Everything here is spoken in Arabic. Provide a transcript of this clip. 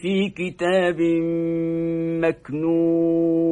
في كتاب مكنون.